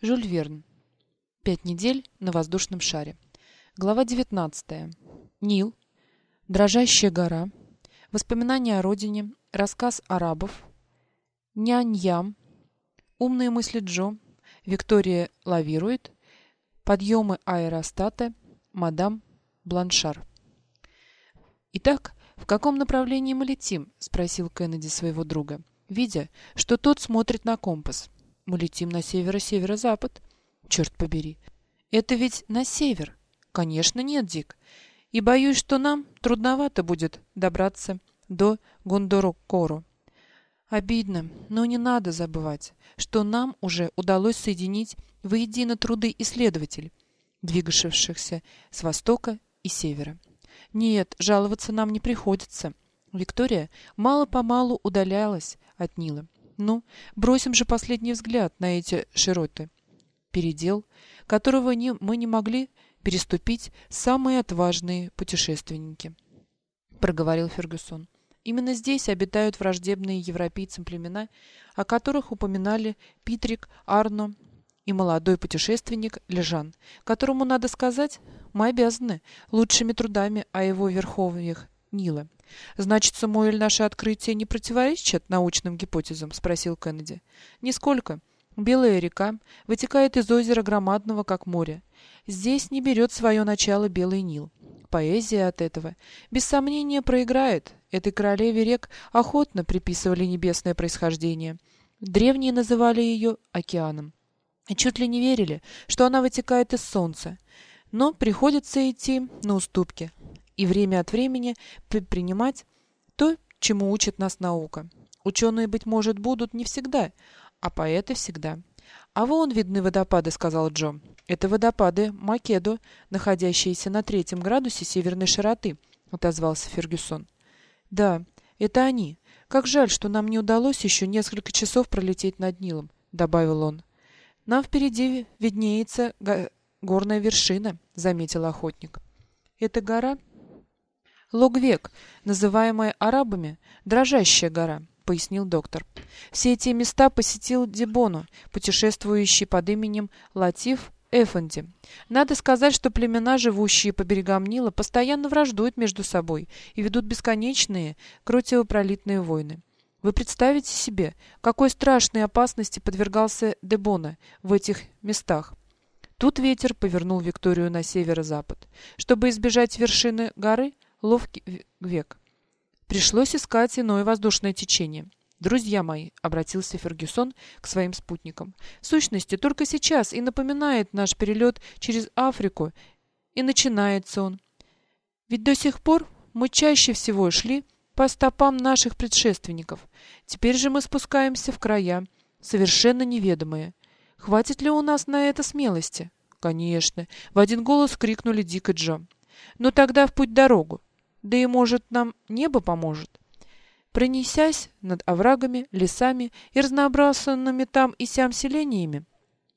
Жюль Верн. Пять недель на воздушном шаре. Глава 19. Нил. Дрожащая гора. Воспоминания о родине. Рассказ арабов. Нянь-ям. Умные мысли Джо. Виктория лавирует. Подъемы аэростата. Мадам Бланшар. Итак, в каком направлении мы летим? спросил Кеннеди своего друга, видя, что тот смотрит на компас. Мы летим на северо-северо-запад. Черт побери. Это ведь на север. Конечно, нет, Дик. И боюсь, что нам трудновато будет добраться до Гондорокоро. Обидно, но не надо забывать, что нам уже удалось соединить воедино труды исследователей, двигавшихся с востока и севера. Нет, жаловаться нам не приходится. Виктория мало-помалу удалялась от Нила. Ну, бросим же последний взгляд на эти широты. Передел, которого не, мы не могли переступить самые отважные путешественники, проговорил Фергюсон. Именно здесь обитают враждебные европейцам племена, о которых упоминали Питрик, Арно и молодой путешественник Лежан, которому, надо сказать, мы обязаны лучшими трудами о его верховьях Нила. Значит, Самуэль, наше открытие не противоречит научным гипотезам, спросил Кеннеди. Нисколько. Белая река вытекает из озера громадного, как море. Здесь не берет свое начало Белый Нил. Поэзия от этого, без сомнения, проиграет. Этой королеве рек охотно приписывали небесное происхождение. Древние называли ее океаном. И чуть ли не верили, что она вытекает из солнца. Но приходится идти на уступки и время от времени предпринимать то, чему учит нас наука. Ученые, быть может, будут не всегда, а поэты всегда. «А вон видны водопады», — сказал Джо. «Это водопады Македо, находящиеся на третьем градусе северной широты», — отозвался Фергюсон. «Да, это они. Как жаль, что нам не удалось еще несколько часов пролететь над Нилом», — добавил он. «Нам впереди виднеется го горная вершина», — заметил охотник. «Это гора Логвек, называемая арабами «дрожащая гора», пояснил доктор. Все эти места посетил Дебону, путешествующий под именем Латиф Эфанди. Надо сказать, что племена, живущие по берегам Нила, постоянно враждуют между собой и ведут бесконечные кровопролитные войны. Вы представите себе, какой страшной опасности подвергался Дебона в этих местах. Тут ветер повернул Викторию на северо-запад. Чтобы избежать вершины горы, ловкий век. Пришлось искать иное воздушное течение. «Друзья мои», — обратился Фергюсон к своим спутникам, — «в сущности, только сейчас и напоминает наш перелет через Африку, и начинается он. Ведь до сих пор мы чаще всего шли по стопам наших предшественников. Теперь же мы спускаемся в края, совершенно неведомые. Хватит ли у нас на это смелости?» «Конечно», — в один голос крикнули Дик и Джо. «Но тогда в путь дорогу. Да и, может, нам небо поможет. Пронесясь над оврагами, лесами и разнообразными там и сям селениями,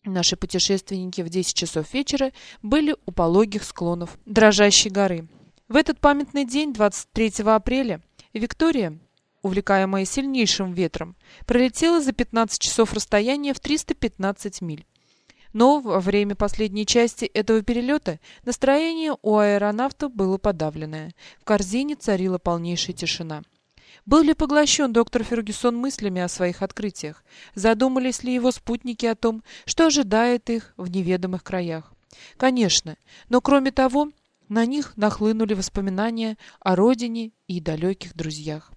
наши путешественники в 10 часов вечера были у пологих склонов дрожащей горы. В этот памятный день, 23 апреля, Виктория, увлекаемая сильнейшим ветром, пролетела за 15 часов расстояние в 315 миль. Но во время последней части этого перелета настроение у аэронавтов было подавленное. В корзине царила полнейшая тишина. Был ли поглощен доктор Фергюсон мыслями о своих открытиях? Задумались ли его спутники о том, что ожидает их в неведомых краях? Конечно, но кроме того, на них нахлынули воспоминания о родине и далеких друзьях.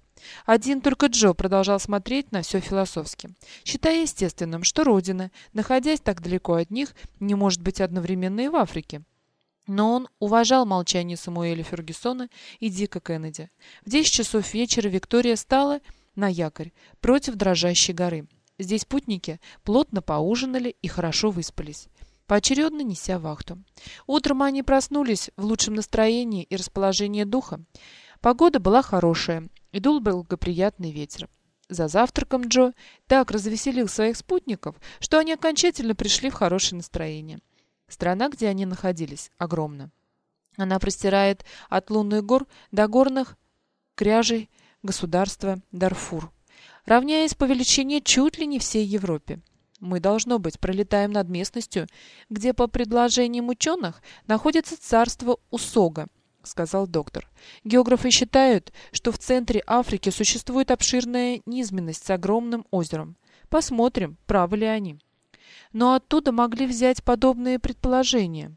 Один только Джо продолжал смотреть на все философски, считая естественным, что Родина, находясь так далеко от них, не может быть одновременно и в Африке. Но он уважал молчание Самуэля Фергюсона и Дика Кеннеди. В 10 часов вечера Виктория стала на якорь против дрожащей горы. Здесь путники плотно поужинали и хорошо выспались, поочередно неся вахту. Утром они проснулись в лучшем настроении и расположении духа. Погода была хорошая, и дул благоприятный ветер. За завтраком Джо так развеселил своих спутников, что они окончательно пришли в хорошее настроение. Страна, где они находились, огромна. Она простирает от лунных гор до горных кряжей государства Дарфур, равняясь по величине чуть ли не всей Европе. Мы, должно быть, пролетаем над местностью, где, по предложениям ученых, находится царство Усога, сказал доктор. Географы считают, что в центре Африки существует обширная низменность с огромным озером. Посмотрим, правы ли они. Но оттуда могли взять подобные предположения,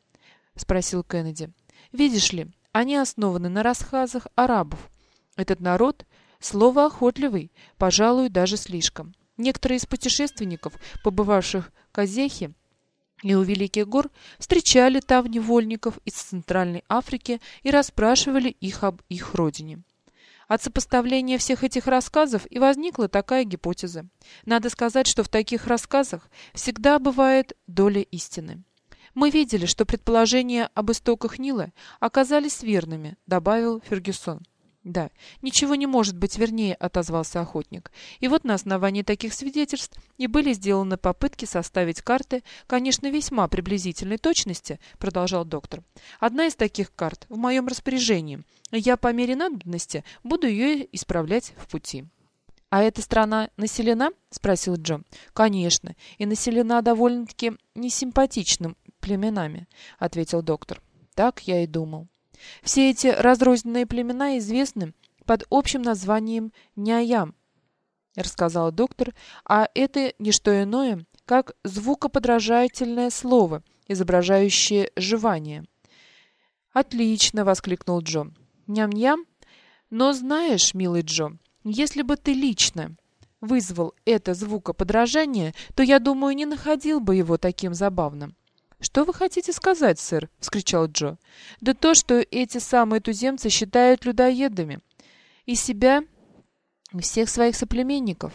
спросил Кеннеди. Видишь ли, они основаны на рассказах арабов. Этот народ слово охотливый, пожалуй, даже слишком. Некоторые из путешественников, побывавших в Казехе и у Великих гор, встречали там невольников из Центральной Африки и расспрашивали их об их родине. От сопоставления всех этих рассказов и возникла такая гипотеза. Надо сказать, что в таких рассказах всегда бывает доля истины. Мы видели, что предположения об истоках Нила оказались верными, добавил Фергюсон. Да, ничего не может быть вернее, отозвался охотник. И вот на основании таких свидетельств и были сделаны попытки составить карты, конечно, весьма приблизительной точности, продолжал доктор. Одна из таких карт в моем распоряжении. Я по мере надобности буду ее исправлять в пути. «А эта страна населена?» — спросил Джо. «Конечно, и населена довольно-таки несимпатичным племенами», — ответил доктор. «Так я и думал». Все эти разрозненные племена известны под общим названием Няям, рассказал доктор, а это не что иное, как звукоподражательное слово, изображающее жевание. Отлично, воскликнул Джо. Ням-ням. Но знаешь, милый Джо, если бы ты лично вызвал это звукоподражание, то я думаю, не находил бы его таким забавным. «Что вы хотите сказать, сэр?» — вскричал Джо. «Да то, что эти самые туземцы считают людоедами. И себя, и всех своих соплеменников.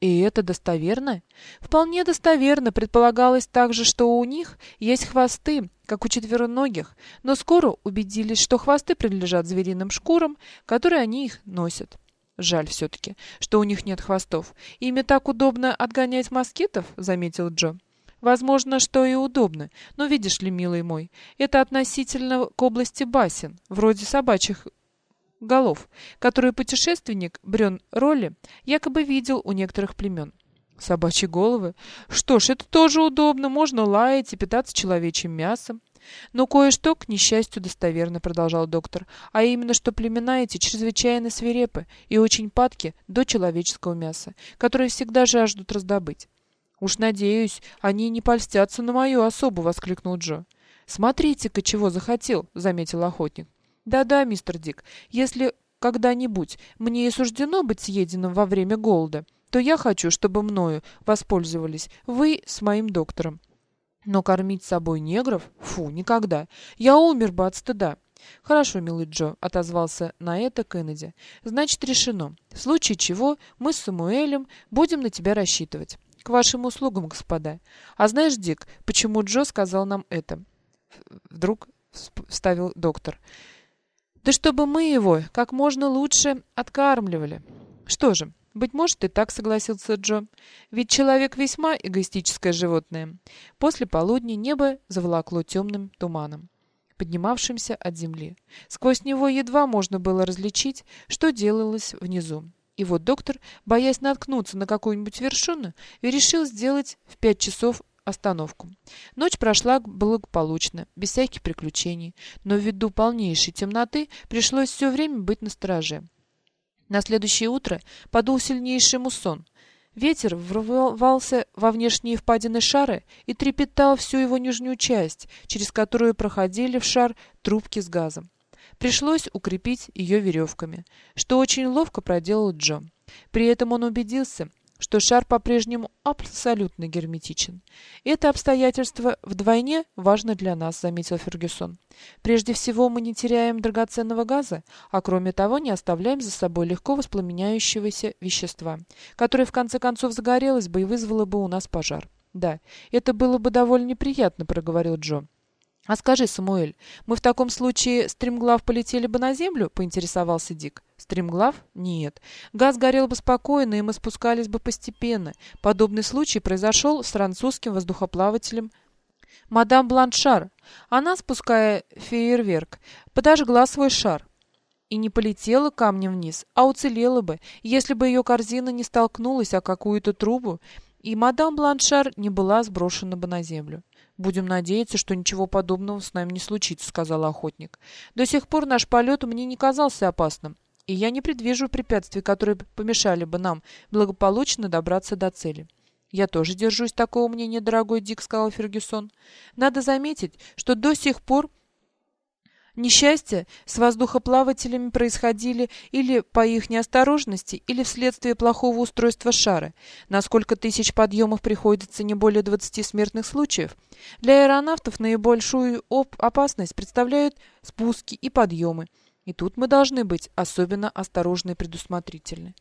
И это достоверно?» «Вполне достоверно. Предполагалось также, что у них есть хвосты, как у четвероногих, но скоро убедились, что хвосты принадлежат звериным шкурам, которые они их носят». Жаль все-таки, что у них нет хвостов. Ими так удобно отгонять москитов, заметил Джо. Возможно, что и удобно, но видишь ли, милый мой, это относительно к области басен, вроде собачьих голов, которые путешественник Брен Ролли якобы видел у некоторых племен. Собачьи головы? Что ж, это тоже удобно, можно лаять и питаться человечьим мясом. Но кое-что, к несчастью, достоверно, продолжал доктор, а именно, что племена эти чрезвычайно свирепы и очень падки до человеческого мяса, которое всегда жаждут раздобыть. «Уж надеюсь, они не польстятся на мою особу!» — воскликнул Джо. «Смотрите-ка, чего захотел!» — заметил охотник. «Да-да, мистер Дик, если когда-нибудь мне и суждено быть съеденным во время голода, то я хочу, чтобы мною воспользовались вы с моим доктором. Но кормить собой негров? Фу, никогда. Я умер бы от стыда. Хорошо, милый Джо, отозвался на это Кеннеди. Значит, решено. В случае чего мы с Самуэлем будем на тебя рассчитывать. К вашим услугам, господа. А знаешь, Дик, почему Джо сказал нам это? Вдруг вставил доктор. Да чтобы мы его как можно лучше откармливали. Что же, быть может, и так согласился Джо. Ведь человек весьма эгоистическое животное. После полудня небо заволокло темным туманом, поднимавшимся от земли. Сквозь него едва можно было различить, что делалось внизу. И вот доктор, боясь наткнуться на какую-нибудь вершину, решил сделать в пять часов остановку. Ночь прошла благополучно, без всяких приключений, но ввиду полнейшей темноты пришлось все время быть настороже. На следующее утро подул сильнейший муссон. Ветер врывался во внешние впадины шара и трепетал всю его нижнюю часть, через которую проходили в шар трубки с газом. Пришлось укрепить ее веревками, что очень ловко проделал Джо. При этом он убедился, что шар по-прежнему абсолютно герметичен. Это обстоятельство вдвойне важно для нас, заметил Фергюсон. Прежде всего, мы не теряем драгоценного газа, а кроме того, не оставляем за собой легко воспламеняющегося вещества, которое в конце концов загорелось бы и вызвало бы у нас пожар. Да, это было бы довольно неприятно, проговорил Джо. «А скажи, Самуэль, мы в таком случае стремглав полетели бы на землю?» — поинтересовался Дик. «Стремглав? Нет. Газ горел бы спокойно, и мы спускались бы постепенно. Подобный случай произошел с французским воздухоплавателем мадам Бланшар. Она, спуская фейерверк, подожгла свой шар. И не полетела камнем вниз, а уцелела бы, если бы ее корзина не столкнулась о какую-то трубу и мадам Бланшар не была сброшена бы на землю. «Будем надеяться, что ничего подобного с нами не случится», — сказал охотник. «До сих пор наш полет мне не казался опасным, и я не предвижу препятствий, которые помешали бы нам благополучно добраться до цели». «Я тоже держусь такого мнения, дорогой Дик», — сказал Фергюсон. «Надо заметить, что до сих пор Несчастья с воздухоплавателями происходили или по их неосторожности, или вследствие плохого устройства шара. На сколько тысяч подъемов приходится не более 20 смертных случаев. Для аэронавтов наибольшую опасность представляют спуски и подъемы. И тут мы должны быть особенно осторожны и предусмотрительны.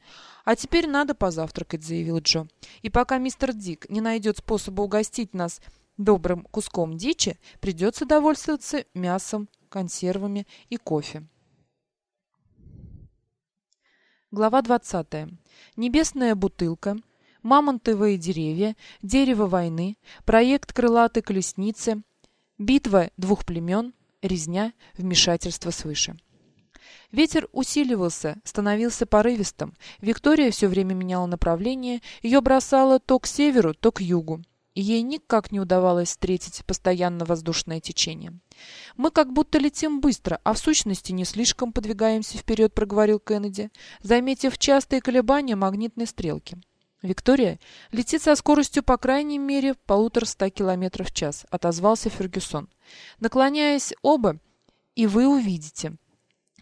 «А теперь надо позавтракать», — заявил Джо. «И пока мистер Дик не найдет способа угостить нас добрым куском дичи, придется довольствоваться мясом консервами и кофе. Глава 20. Небесная бутылка, мамонтовые деревья, дерево войны, проект крылатой колесницы, битва двух племен, резня, вмешательство свыше. Ветер усиливался, становился порывистым. Виктория все время меняла направление, ее бросало то к северу, то к югу и ей никак не удавалось встретить постоянно воздушное течение. «Мы как будто летим быстро, а в сущности не слишком подвигаемся вперед», — проговорил Кеннеди, заметив частые колебания магнитной стрелки. «Виктория летит со скоростью по крайней мере полутора ста километров в час», — отозвался Фергюсон. «Наклоняясь оба, и вы увидите».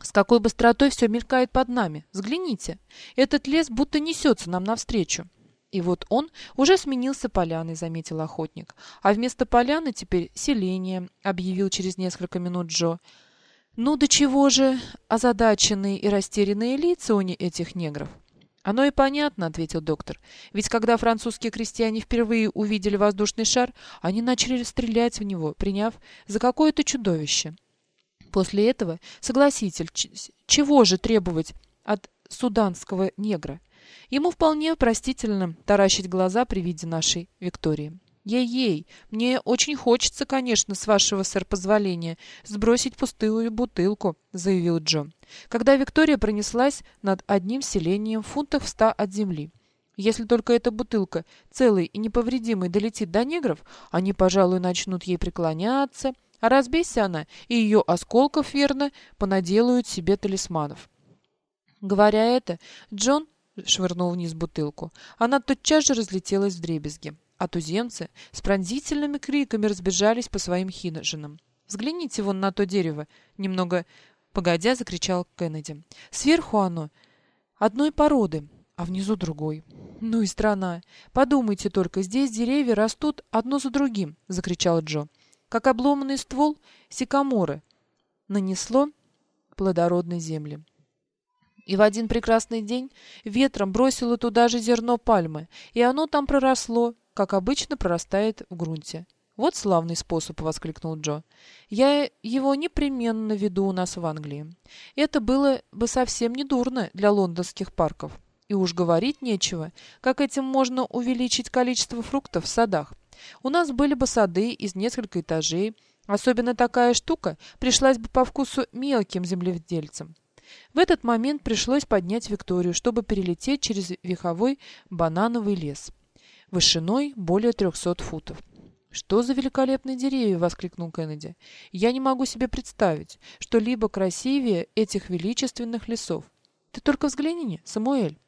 С какой быстротой все мелькает под нами. Взгляните. Этот лес будто несется нам навстречу. И вот он уже сменился поляной, заметил охотник. А вместо поляны теперь селение, объявил через несколько минут Джо. Ну до чего же озадаченные и растерянные лица у этих негров? «Оно и понятно», — ответил доктор. «Ведь когда французские крестьяне впервые увидели воздушный шар, они начали стрелять в него, приняв за какое-то чудовище. После этого, согласитесь, чего же требовать от суданского негра? Ему вполне простительно таращить глаза при виде нашей Виктории. «Ей-ей, мне очень хочется, конечно, с вашего, сэр, позволения, сбросить пустую бутылку», — заявил Джо, когда Виктория пронеслась над одним селением в фунтах ста от земли. «Если только эта бутылка, целой и неповредимой, долетит до негров, они, пожалуй, начнут ей преклоняться, а разбейся она, и ее осколков, верно, понаделают себе талисманов». Говоря это, Джон швырнул вниз бутылку. Она тотчас же разлетелась в дребезги, а туземцы с пронзительными криками разбежались по своим хижинам. «Взгляните вон на то дерево!» Немного погодя закричал Кеннеди. «Сверху оно одной породы, а внизу другой. Ну и страна! Подумайте только, здесь деревья растут одно за другим!» — закричал Джо. «Как обломанный ствол сикаморы нанесло плодородной земли». И в один прекрасный день ветром бросило туда же зерно пальмы, и оно там проросло, как обычно прорастает в грунте. «Вот славный способ!» — воскликнул Джо. «Я его непременно веду у нас в Англии. Это было бы совсем не дурно для лондонских парков. И уж говорить нечего, как этим можно увеличить количество фруктов в садах. У нас были бы сады из нескольких этажей. Особенно такая штука пришлась бы по вкусу мелким землевдельцам. В этот момент пришлось поднять Викторию, чтобы перелететь через веховой банановый лес, вышиной более 300 футов. «Что за великолепные деревья!» — воскликнул Кеннеди. «Я не могу себе представить, что либо красивее этих величественных лесов. Ты только взгляни, Самуэль!»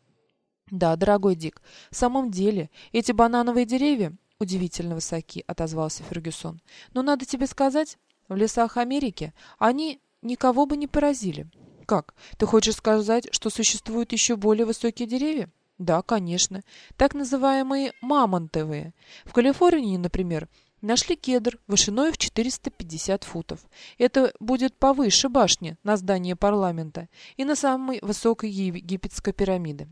«Да, дорогой Дик, в самом деле, эти банановые деревья удивительно высоки», — отозвался Фергюсон. «Но надо тебе сказать, в лесах Америки они никого бы не поразили. Как? Ты хочешь сказать, что существуют еще более высокие деревья? Да, конечно. Так называемые мамонтовые. В Калифорнии, например, нашли кедр вышиной в 450 футов. Это будет повыше башни на здании парламента и на самой высокой египетской пирамиды.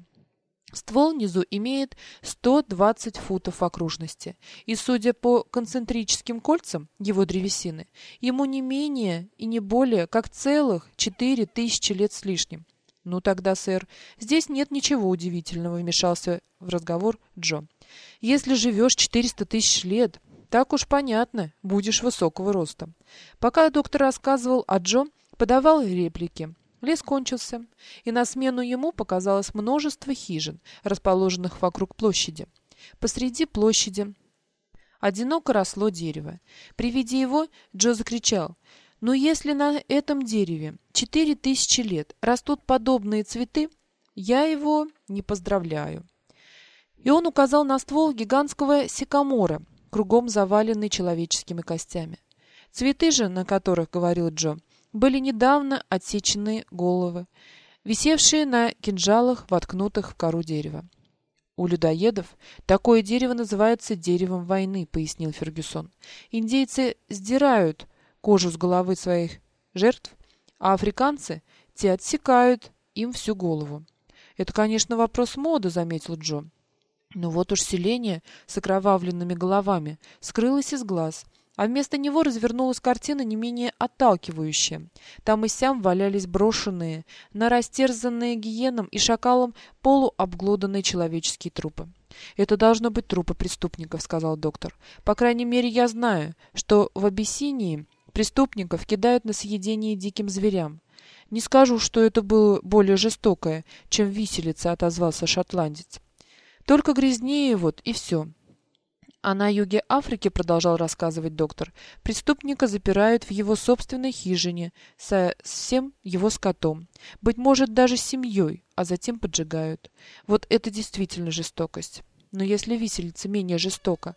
Ствол внизу имеет 120 футов окружности, и, судя по концентрическим кольцам его древесины, ему не менее и не более, как целых 4 тысячи лет с лишним. «Ну тогда, сэр, здесь нет ничего удивительного», — вмешался в разговор Джо. «Если живешь 400 тысяч лет, так уж понятно, будешь высокого роста». Пока доктор рассказывал, а Джо подавал реплики. Лес кончился, и на смену ему показалось множество хижин, расположенных вокруг площади. Посреди площади одиноко росло дерево. При виде его Джо закричал, «Но если на этом дереве четыре тысячи лет растут подобные цветы, я его не поздравляю». И он указал на ствол гигантского сикамора, кругом заваленный человеческими костями. Цветы же, на которых говорил Джо, были недавно отсечены головы, висевшие на кинжалах, воткнутых в кору дерева. «У людоедов такое дерево называется деревом войны», — пояснил Фергюсон. «Индейцы сдирают кожу с головы своих жертв, а африканцы те отсекают им всю голову». «Это, конечно, вопрос моды», — заметил Джо. Но вот уж селение с окровавленными головами скрылось из глаз, а вместо него развернулась картина не менее отталкивающая. Там и сям валялись брошенные, на растерзанные гиеном и шакалом полуобглоданные человеческие трупы. «Это должно быть трупы преступников», — сказал доктор. «По крайней мере, я знаю, что в Абиссинии преступников кидают на съедение диким зверям. Не скажу, что это было более жестокое, чем виселица», — отозвался шотландец. «Только грязнее вот, и все». А на юге Африки, продолжал рассказывать доктор, преступника запирают в его собственной хижине со всем его скотом, быть может, даже с семьей, а затем поджигают. Вот это действительно жестокость. Но если виселица менее жестока,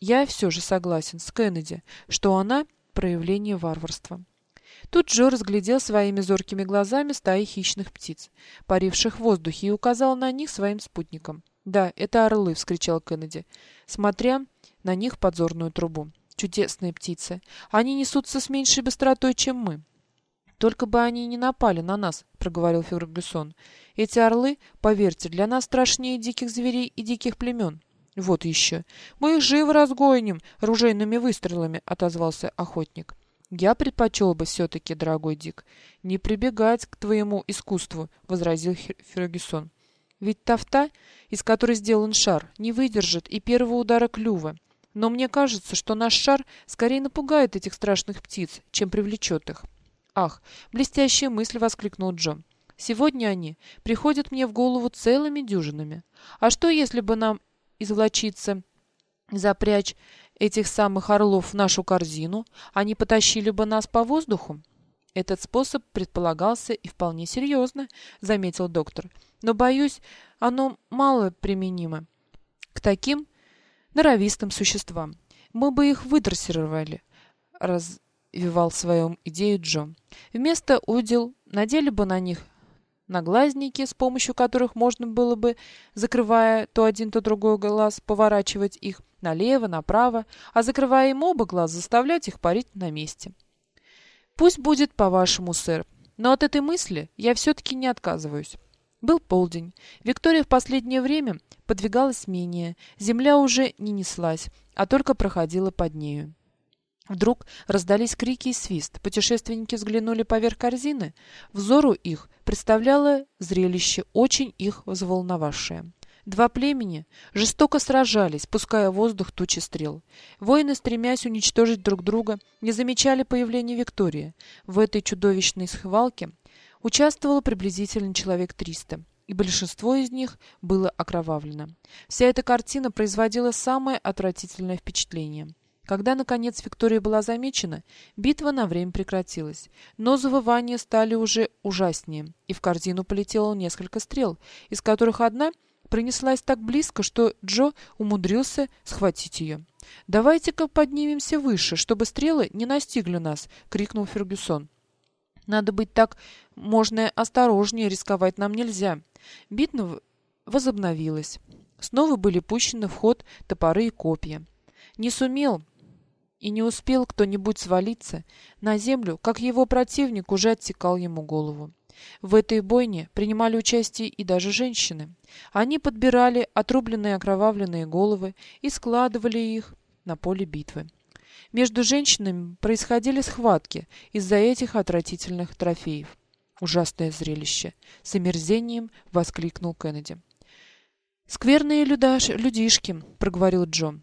я все же согласен с Кеннеди, что она проявление варварства. Тут Джо разглядел своими зоркими глазами стаи хищных птиц, паривших в воздухе, и указал на них своим спутникам. «Да, это орлы!» — вскричал Кеннеди, смотря на них подзорную трубу. «Чудесные птицы! Они несутся с меньшей быстротой, чем мы!» «Только бы они не напали на нас», — проговорил Фергюсон. «Эти орлы, поверьте, для нас страшнее диких зверей и диких племен». «Вот еще! Мы их живо разгоним ружейными выстрелами», — отозвался охотник. «Я предпочел бы все-таки, дорогой Дик, не прибегать к твоему искусству», — возразил Фергюсон. Ведь тафта, из которой сделан шар, не выдержит и первого удара клюва. Но мне кажется, что наш шар скорее напугает этих страшных птиц, чем привлечет их. «Ах, блестящая мысль!» — воскликнул Джо. «Сегодня они приходят мне в голову целыми дюжинами. А что, если бы нам извлочиться, запрячь этих самых орлов в нашу корзину, они потащили бы нас по воздуху?» «Этот способ предполагался и вполне серьезно», — заметил доктор. «Но, боюсь, оно мало применимо к таким норовистым существам. Мы бы их выдрессировали», — развивал свою идею Джо. «Вместо удил надели бы на них наглазники, с помощью которых можно было бы, закрывая то один, то другой глаз, поворачивать их налево, направо, а закрывая им оба глаза, заставлять их парить на месте». «Пусть будет по-вашему, сэр. Но от этой мысли я все-таки не отказываюсь». Был полдень. Виктория в последнее время подвигалась менее. Земля уже не неслась, а только проходила под нею. Вдруг раздались крики и свист. Путешественники взглянули поверх корзины. Взору их представляло зрелище, очень их взволновавшее. Два племени жестоко сражались, пуская воздух тучи стрел. Воины, стремясь уничтожить друг друга, не замечали появления Виктории. В этой чудовищной схвалке участвовало приблизительно человек 300, и большинство из них было окровавлено. Вся эта картина производила самое отвратительное впечатление. Когда, наконец, Виктория была замечена, битва на время прекратилась. Но завывания стали уже ужаснее, и в корзину полетело несколько стрел, из которых одна — пронеслась так близко, что Джо умудрился схватить ее. «Давайте-ка поднимемся выше, чтобы стрелы не настигли нас!» — крикнул Фергюсон. «Надо быть так, можно осторожнее, рисковать нам нельзя». Битва возобновилась. Снова были пущены в ход топоры и копья. Не сумел и не успел кто-нибудь свалиться на землю, как его противник уже отсекал ему голову. В этой бойне принимали участие и даже женщины. Они подбирали отрубленные окровавленные головы и складывали их на поле битвы. Между женщинами происходили схватки из-за этих отвратительных трофеев. «Ужасное зрелище!» — с омерзением воскликнул Кеннеди. «Скверные людаш, людишки!» — проговорил Джон.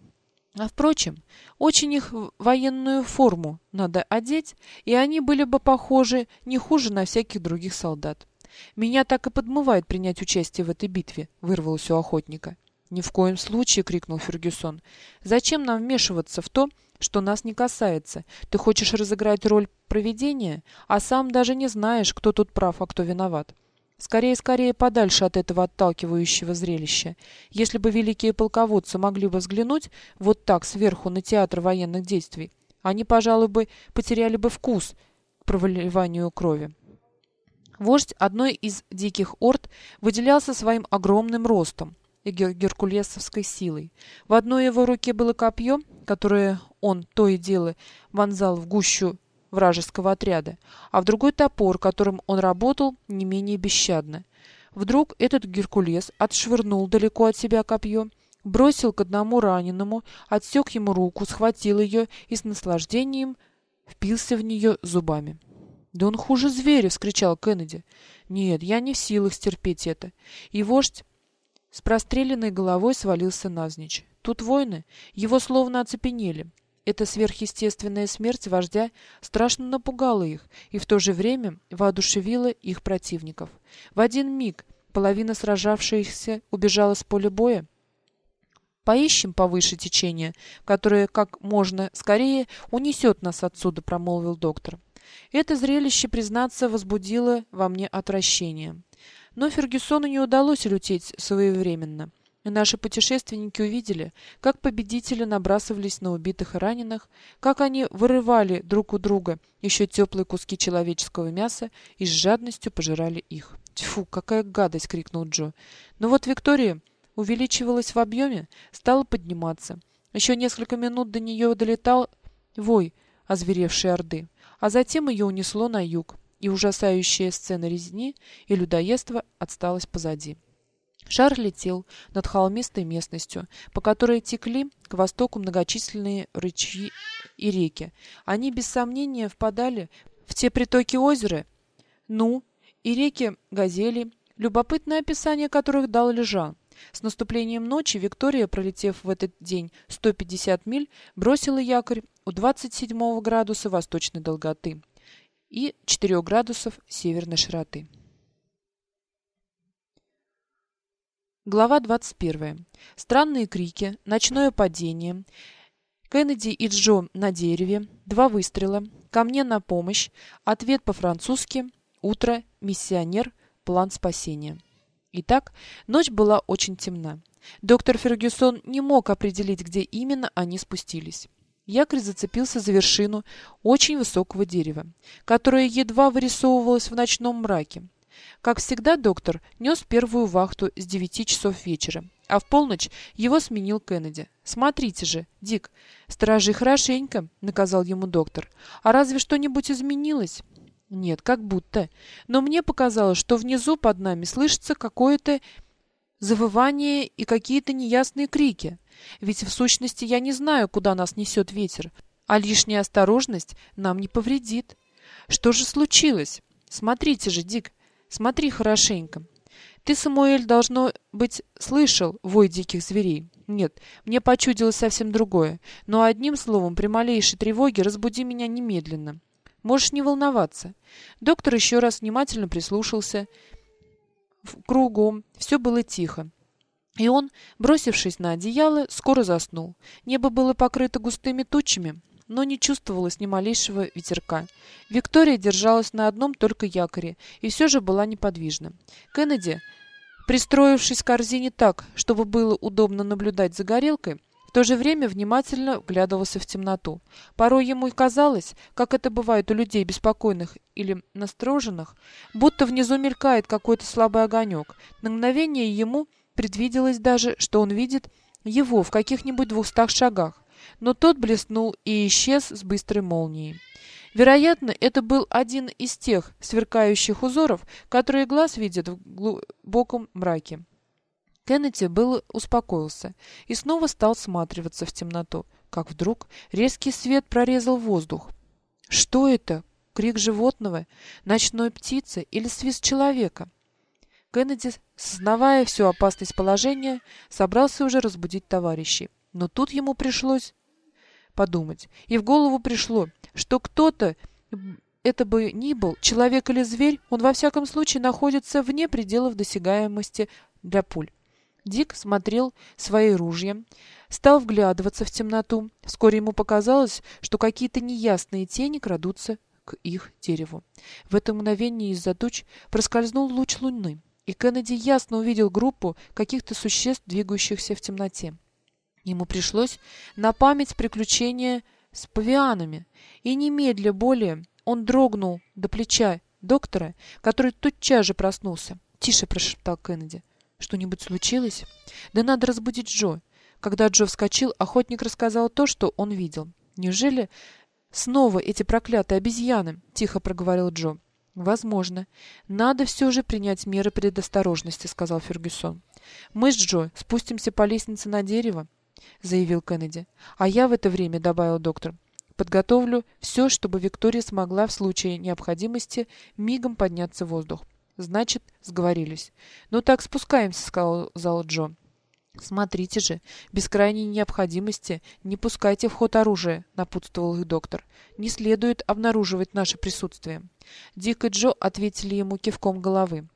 А впрочем, очень их военную форму надо одеть, и они были бы похожи не хуже на всяких других солдат. «Меня так и подмывает принять участие в этой битве», — вырвалось у охотника. «Ни в коем случае!» — крикнул Фергюсон. «Зачем нам вмешиваться в то, что нас не касается? Ты хочешь разыграть роль провидения, а сам даже не знаешь, кто тут прав, а кто виноват. Скорее, скорее подальше от этого отталкивающего зрелища. Если бы великие полководцы могли бы взглянуть вот так сверху на театр военных действий, они, пожалуй, бы потеряли бы вкус к проливанию крови. Вождь одной из диких орд выделялся своим огромным ростом и геркулесовской силой. В одной его руке было копье, которое он то и дело вонзал в гущу вражеского отряда, а в другой топор, которым он работал не менее бесщадно. Вдруг этот Геркулес отшвырнул далеко от себя копье, бросил к одному раненому, отсек ему руку, схватил ее и с наслаждением впился в нее зубами. «Да он хуже зверя!» — вскричал Кеннеди. «Нет, я не в силах стерпеть это». И вождь с простреленной головой свалился навзничь. Тут войны, его словно оцепенели. Эта сверхъестественная смерть вождя страшно напугала их и в то же время воодушевила их противников. В один миг половина сражавшихся убежала с поля боя. «Поищем повыше течение, которое как можно скорее унесет нас отсюда», — промолвил доктор. Это зрелище, признаться, возбудило во мне отвращение. Но Фергюсону не удалось улететь своевременно. И наши путешественники увидели, как победители набрасывались на убитых и раненых, как они вырывали друг у друга еще теплые куски человеческого мяса и с жадностью пожирали их. «Тьфу, какая гадость!» — крикнул Джо. Но вот Виктория увеличивалась в объеме, стала подниматься. Еще несколько минут до нее долетал вой озверевшей орды, а затем ее унесло на юг, и ужасающая сцена резни и людоедства осталась позади. Шар летел над холмистой местностью, по которой текли к востоку многочисленные ручьи и реки. Они, без сомнения, впадали в те притоки озера, ну, и реки Газели, любопытное описание которых дал Лежан. С наступлением ночи Виктория, пролетев в этот день 150 миль, бросила якорь у 27 градуса восточной долготы и 4 градусов северной широты. Глава 21. Странные крики, ночное падение, Кеннеди и Джо на дереве, два выстрела, ко мне на помощь, ответ по-французски, утро, миссионер, план спасения. Итак, ночь была очень темна. Доктор Фергюсон не мог определить, где именно они спустились. Якорь зацепился за вершину очень высокого дерева, которое едва вырисовывалось в ночном мраке. Как всегда, доктор нес первую вахту с девяти часов вечера, а в полночь его сменил Кеннеди. «Смотрите же, Дик, сторожи хорошенько», — наказал ему доктор. «А разве что-нибудь изменилось?» «Нет, как будто. Но мне показалось, что внизу под нами слышится какое-то завывание и какие-то неясные крики. Ведь в сущности я не знаю, куда нас несет ветер, а лишняя осторожность нам не повредит. Что же случилось? Смотрите же, Дик, Смотри хорошенько. Ты, Самуэль, должно быть, слышал вой диких зверей. Нет, мне почудилось совсем другое. Но одним словом, при малейшей тревоге разбуди меня немедленно. Можешь не волноваться. Доктор еще раз внимательно прислушался. В кругом все было тихо. И он, бросившись на одеяло, скоро заснул. Небо было покрыто густыми тучами, но не чувствовалось ни малейшего ветерка. Виктория держалась на одном только якоре и все же была неподвижна. Кеннеди, пристроившись к корзине так, чтобы было удобно наблюдать за горелкой, в то же время внимательно вглядывался в темноту. Порой ему и казалось, как это бывает у людей беспокойных или настороженных, будто внизу мелькает какой-то слабый огонек. На мгновение ему предвиделось даже, что он видит его в каких-нибудь двухстах шагах но тот блеснул и исчез с быстрой молнией. Вероятно, это был один из тех сверкающих узоров, которые глаз видит в глубоком мраке. Кеннеди был успокоился и снова стал всматриваться в темноту, как вдруг резкий свет прорезал воздух. Что это? Крик животного, ночной птицы или свист человека? Кеннеди, сознавая всю опасность положения, собрался уже разбудить товарищей. Но тут ему пришлось подумать. И в голову пришло, что кто-то, это бы ни был, человек или зверь, он во всяком случае находится вне пределов досягаемости для пуль. Дик смотрел свои ружья, стал вглядываться в темноту. Вскоре ему показалось, что какие-то неясные тени крадутся к их дереву. В это мгновение из-за туч проскользнул луч луны, и Кеннеди ясно увидел группу каких-то существ, двигающихся в темноте. Ему пришлось на память приключения с павианами, и немедля более он дрогнул до плеча доктора, который тотчас же проснулся. «Тише!» — прошептал Кеннеди. «Что-нибудь случилось?» «Да надо разбудить Джо». Когда Джо вскочил, охотник рассказал то, что он видел. «Неужели снова эти проклятые обезьяны?» — тихо проговорил Джо. «Возможно. Надо все же принять меры предосторожности», — сказал Фергюсон. «Мы с Джо спустимся по лестнице на дерево», — заявил Кеннеди. «А я в это время», — добавил доктор, — «подготовлю все, чтобы Виктория смогла в случае необходимости мигом подняться в воздух». «Значит, сговорились». «Ну так, спускаемся», — сказал Джо. «Смотрите же, без крайней необходимости не пускайте в ход оружие», — напутствовал их доктор. «Не следует обнаруживать наше присутствие». Дик и Джо ответили ему кивком головы.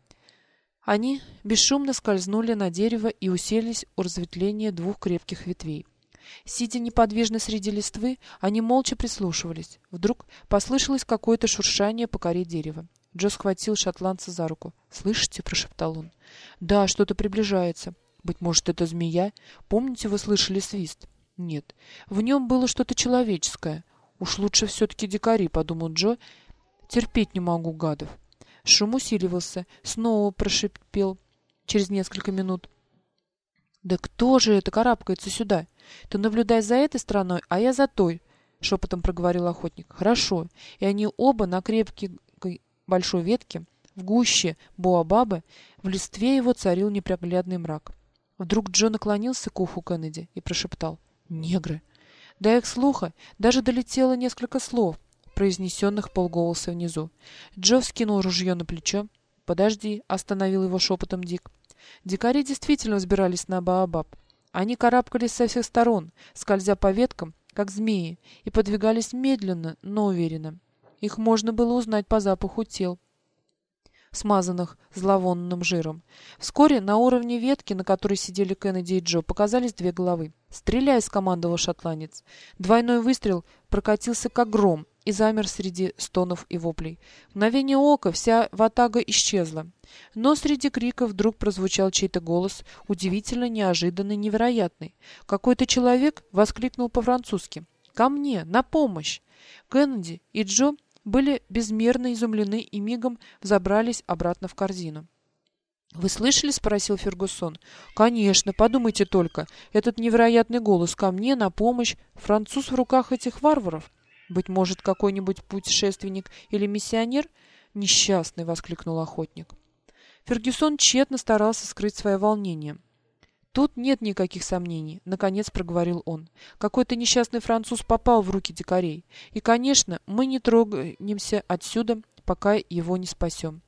Они бесшумно скользнули на дерево и уселись у разветвления двух крепких ветвей. Сидя неподвижно среди листвы, они молча прислушивались. Вдруг послышалось какое-то шуршание по коре дерева. Джо схватил шотландца за руку. «Слышите?» — прошептал он. «Да, что-то приближается. Быть может, это змея? Помните, вы слышали свист?» «Нет. В нем было что-то человеческое. Уж лучше все-таки дикари», — подумал Джо. «Терпеть не могу гадов». Шум усиливался. Снова прошипел через несколько минут. «Да кто же это карабкается сюда? Ты наблюдай за этой стороной, а я за той», — шепотом проговорил охотник. «Хорошо». И они оба на крепкой большой ветке, в гуще Боабабы, в листве его царил непроглядный мрак. Вдруг Джо наклонился к уху Кеннеди и прошептал «Негры». До их слуха даже долетело несколько слов, произнесенных полголоса внизу. Джо вскинул ружье на плечо. «Подожди», — остановил его шепотом Дик. Дикари действительно взбирались на Баобаб. Они карабкались со всех сторон, скользя по веткам, как змеи, и подвигались медленно, но уверенно. Их можно было узнать по запаху тел, смазанных зловонным жиром. Вскоре на уровне ветки, на которой сидели Кеннеди и Джо, показались две головы. «Стреляй!» — скомандовал шотландец. Двойной выстрел прокатился как гром, и замер среди стонов и воплей. В мгновение ока вся ватага исчезла. Но среди криков вдруг прозвучал чей-то голос, удивительно неожиданный, невероятный. Какой-то человек воскликнул по-французски. «Ко мне! На помощь!» Кеннеди и Джо были безмерно изумлены и мигом взобрались обратно в корзину. «Вы слышали?» — спросил Фергусон. «Конечно, подумайте только. Этот невероятный голос ко мне на помощь. Француз в руках этих варваров». Быть может, какой-нибудь путешественник или миссионер? Несчастный, воскликнул охотник. Фергюсон тщетно старался скрыть свое волнение. Тут нет никаких сомнений, наконец проговорил он. Какой-то несчастный француз попал в руки дикарей. И, конечно, мы не трогаемся отсюда, пока его не спасем.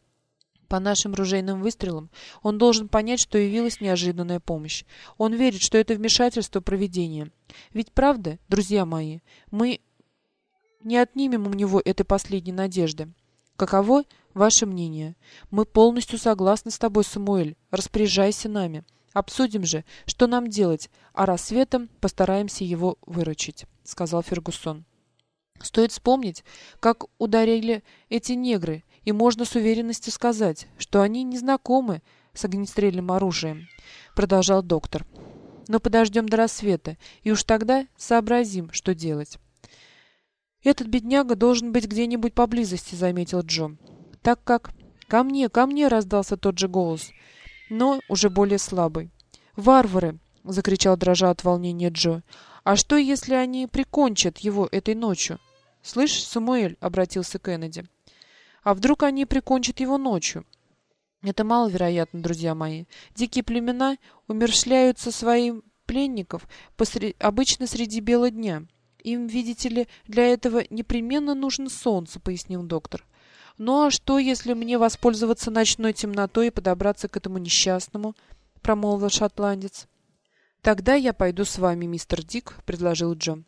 По нашим ружейным выстрелам он должен понять, что явилась неожиданная помощь. Он верит, что это вмешательство провидения. Ведь правда, друзья мои, мы не отнимем у него этой последней надежды. Каково ваше мнение? Мы полностью согласны с тобой, Самуэль. Распоряжайся нами. Обсудим же, что нам делать, а рассветом постараемся его выручить», — сказал Фергусон. «Стоит вспомнить, как ударили эти негры, и можно с уверенностью сказать, что они не знакомы с огнестрельным оружием», — продолжал доктор. «Но подождем до рассвета, и уж тогда сообразим, что делать». «Этот бедняга должен быть где-нибудь поблизости», — заметил Джо. «Так как...» «Ко мне, ко мне!» — раздался тот же голос, но уже более слабый. «Варвары!» — закричал дрожа от волнения Джо. «А что, если они прикончат его этой ночью?» «Слышь, Самуэль!» — обратился Кеннеди. «А вдруг они прикончат его ночью?» «Это маловероятно, друзья мои. Дикие племена умершляются своим пленников посред... обычно среди бела дня». Им, видите ли, для этого непременно нужно солнце, пояснил доктор. Ну а что, если мне воспользоваться ночной темнотой и подобраться к этому несчастному? промолвил шотландец. Тогда я пойду с вами, мистер Дик, предложил Джон.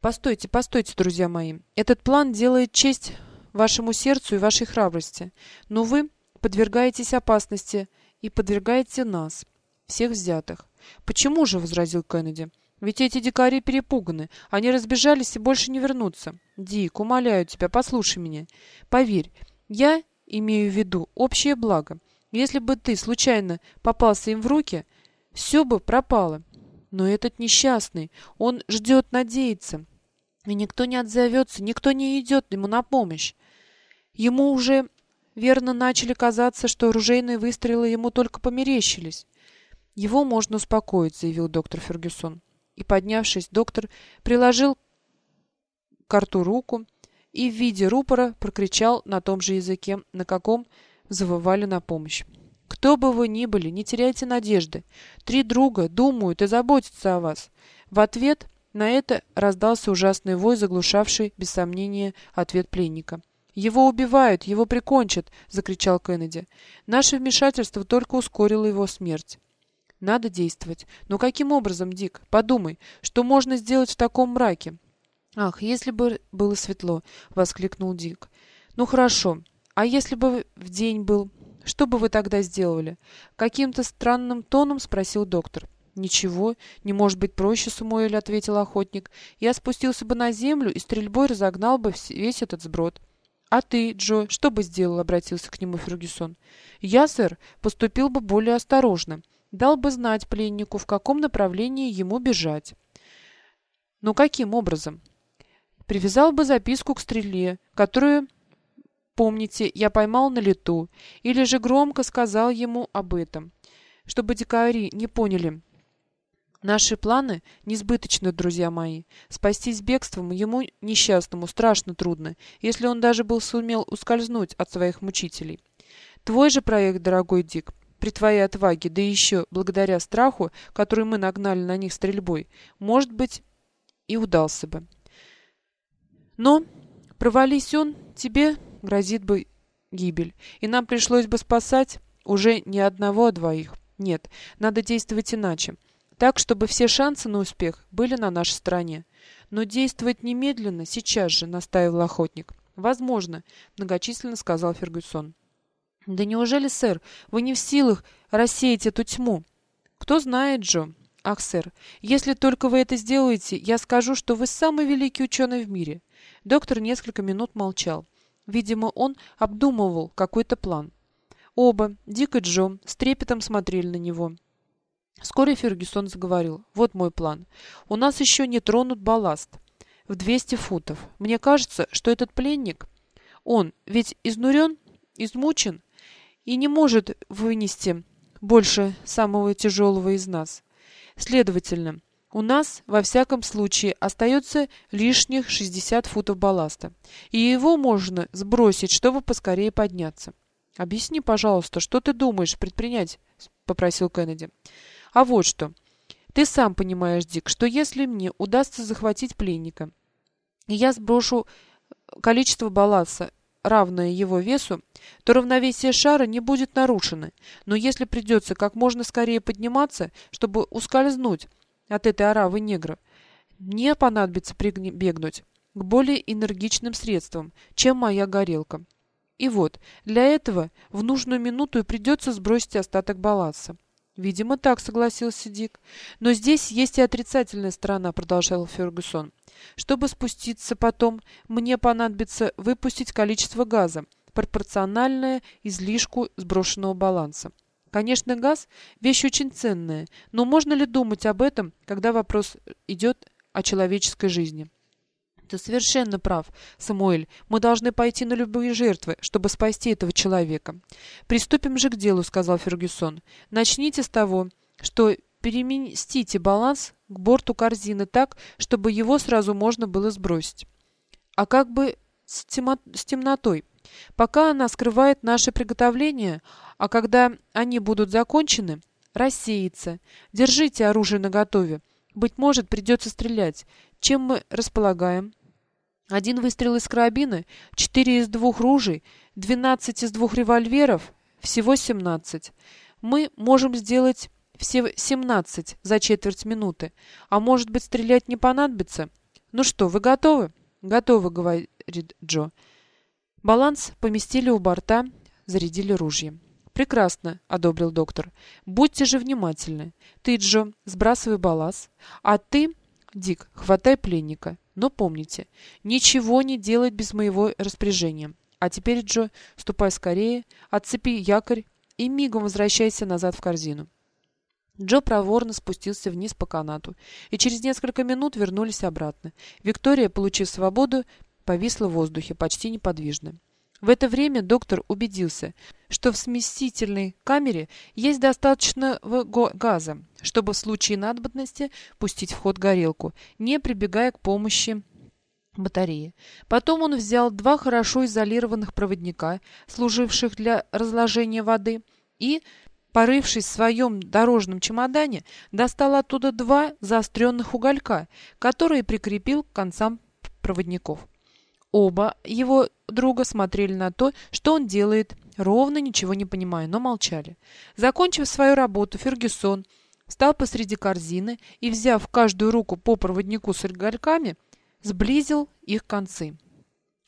Постойте, постойте, друзья мои. Этот план делает честь вашему сердцу и вашей храбрости, но вы подвергаетесь опасности и подвергаете нас. всех взятых. «Почему же?» — возразил Кеннеди. «Ведь эти дикари перепуганы. Они разбежались и больше не вернутся. Дик, умоляю тебя, послушай меня. Поверь, я имею в виду общее благо. Если бы ты случайно попался им в руки, все бы пропало. Но этот несчастный, он ждет, надеется. И никто не отзовется, никто не идет ему на помощь. Ему уже, верно, начали казаться, что оружейные выстрелы ему только померещились. «Его можно успокоить», — заявил доктор Фергюсон. И, поднявшись, доктор приложил к рту руку и в виде рупора прокричал на том же языке, на каком завывали на помощь. «Кто бы вы ни были, не теряйте надежды. Три друга думают и заботятся о вас». В ответ на это раздался ужасный вой, заглушавший, без сомнения, ответ пленника. «Его убивают, его прикончат!» — закричал Кеннеди. «Наше вмешательство только ускорило его смерть». Надо действовать. Но каким образом, Дик? Подумай, что можно сделать в таком мраке? Ах, если бы было светло, воскликнул Дик. Ну хорошо. А если бы в день был, что бы вы тогда сделали? Каким-то странным тоном спросил доктор. «Ничего, не может быть проще, Самуэль», — ответил охотник. «Я спустился бы на землю и стрельбой разогнал бы весь этот сброд». «А ты, Джо, что бы сделал?» — обратился к нему Фергюсон. «Я, сэр, поступил бы более осторожно дал бы знать пленнику, в каком направлении ему бежать. Но каким образом? Привязал бы записку к стреле, которую, помните, я поймал на лету, или же громко сказал ему об этом, чтобы дикари не поняли. Наши планы несбыточны, друзья мои. Спастись бегством ему, несчастному, страшно трудно, если он даже был сумел ускользнуть от своих мучителей. Твой же проект, дорогой Дик, при твоей отваге, да еще благодаря страху, который мы нагнали на них стрельбой, может быть, и удался бы. Но, провались он, тебе грозит бы гибель, и нам пришлось бы спасать уже не одного, а двоих. Нет, надо действовать иначе, так, чтобы все шансы на успех были на нашей стороне. Но действовать немедленно, сейчас же, настаивал охотник. Возможно, многочисленно сказал Фергюсон. Да неужели, сэр, вы не в силах рассеять эту тьму? Кто знает, Джо. Ах, сэр, если только вы это сделаете, я скажу, что вы самый великий ученый в мире. Доктор несколько минут молчал. Видимо, он обдумывал какой-то план. Оба, Дик и Джо, с трепетом смотрели на него. Вскоре Фергюсон заговорил. «Вот мой план. У нас еще не тронут балласт. В 200 футов. Мне кажется, что этот пленник... Он ведь изнурен, измучен, и не может вынести больше самого тяжелого из нас. Следовательно, у нас, во всяком случае, остается лишних 60 футов балласта, и его можно сбросить, чтобы поскорее подняться. «Объясни, пожалуйста, что ты думаешь предпринять?» — попросил Кеннеди. «А вот что. Ты сам понимаешь, Дик, что если мне удастся захватить пленника, и я сброшу количество балласта равное его весу, то равновесие шара не будет нарушено. Но если придется как можно скорее подниматься, чтобы ускользнуть от этой оравы негров, мне понадобится прибегнуть к более энергичным средствам, чем моя горелка. И вот, для этого в нужную минуту и придется сбросить остаток балласа. Видимо, так согласился Дик. Но здесь есть и отрицательная сторона, продолжал Фергюсон. Чтобы спуститься потом, мне понадобится выпустить количество газа, пропорциональное излишку сброшенного баланса. Конечно, газ – вещь очень ценная, но можно ли думать об этом, когда вопрос идет о человеческой жизни? Ты совершенно прав, Самуэль. Мы должны пойти на любые жертвы, чтобы спасти этого человека. Приступим же к делу, сказал Фергюсон. Начните с того, что переместите баланс к борту корзины так, чтобы его сразу можно было сбросить. А как бы с, темо... с темнотой? Пока она скрывает наше приготовление, а когда они будут закончены, рассеется. Держите оружие наготове. Быть может, придется стрелять. Чем мы располагаем? Один выстрел из карабина, четыре из двух ружей, двенадцать из двух револьверов, всего семнадцать. Мы можем сделать все семнадцать за четверть минуты. А может быть, стрелять не понадобится? Ну что, вы готовы? Готовы, говорит Джо. Баланс поместили у борта, зарядили ружья. «Прекрасно», — одобрил доктор. «Будьте же внимательны. Ты, Джо, сбрасывай баллас, а ты, Дик, хватай пленника. Но помните, ничего не делать без моего распоряжения. А теперь, Джо, ступай скорее, отцепи якорь и мигом возвращайся назад в корзину». Джо проворно спустился вниз по канату, и через несколько минут вернулись обратно. Виктория, получив свободу, повисла в воздухе, почти неподвижно. В это время доктор убедился, что в смесительной камере есть достаточно газа, чтобы в случае надобности пустить в ход горелку, не прибегая к помощи батареи. Потом он взял два хорошо изолированных проводника, служивших для разложения воды, и, порывшись в своем дорожном чемодане, достал оттуда два заостренных уголька, которые прикрепил к концам проводников. Оба его друга смотрели на то, что он делает, ровно ничего не понимая, но молчали. Закончив свою работу, Фергюсон встал посреди корзины и, взяв каждую руку по проводнику с угольками, сблизил их концы.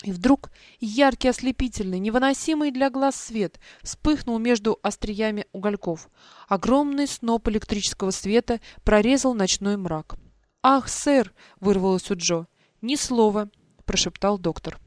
И вдруг яркий, ослепительный, невыносимый для глаз свет вспыхнул между остриями угольков. Огромный сноп электрического света прорезал ночной мрак. «Ах, сэр!» — вырвалось у Джо. «Ни слова!» — прошептал доктор.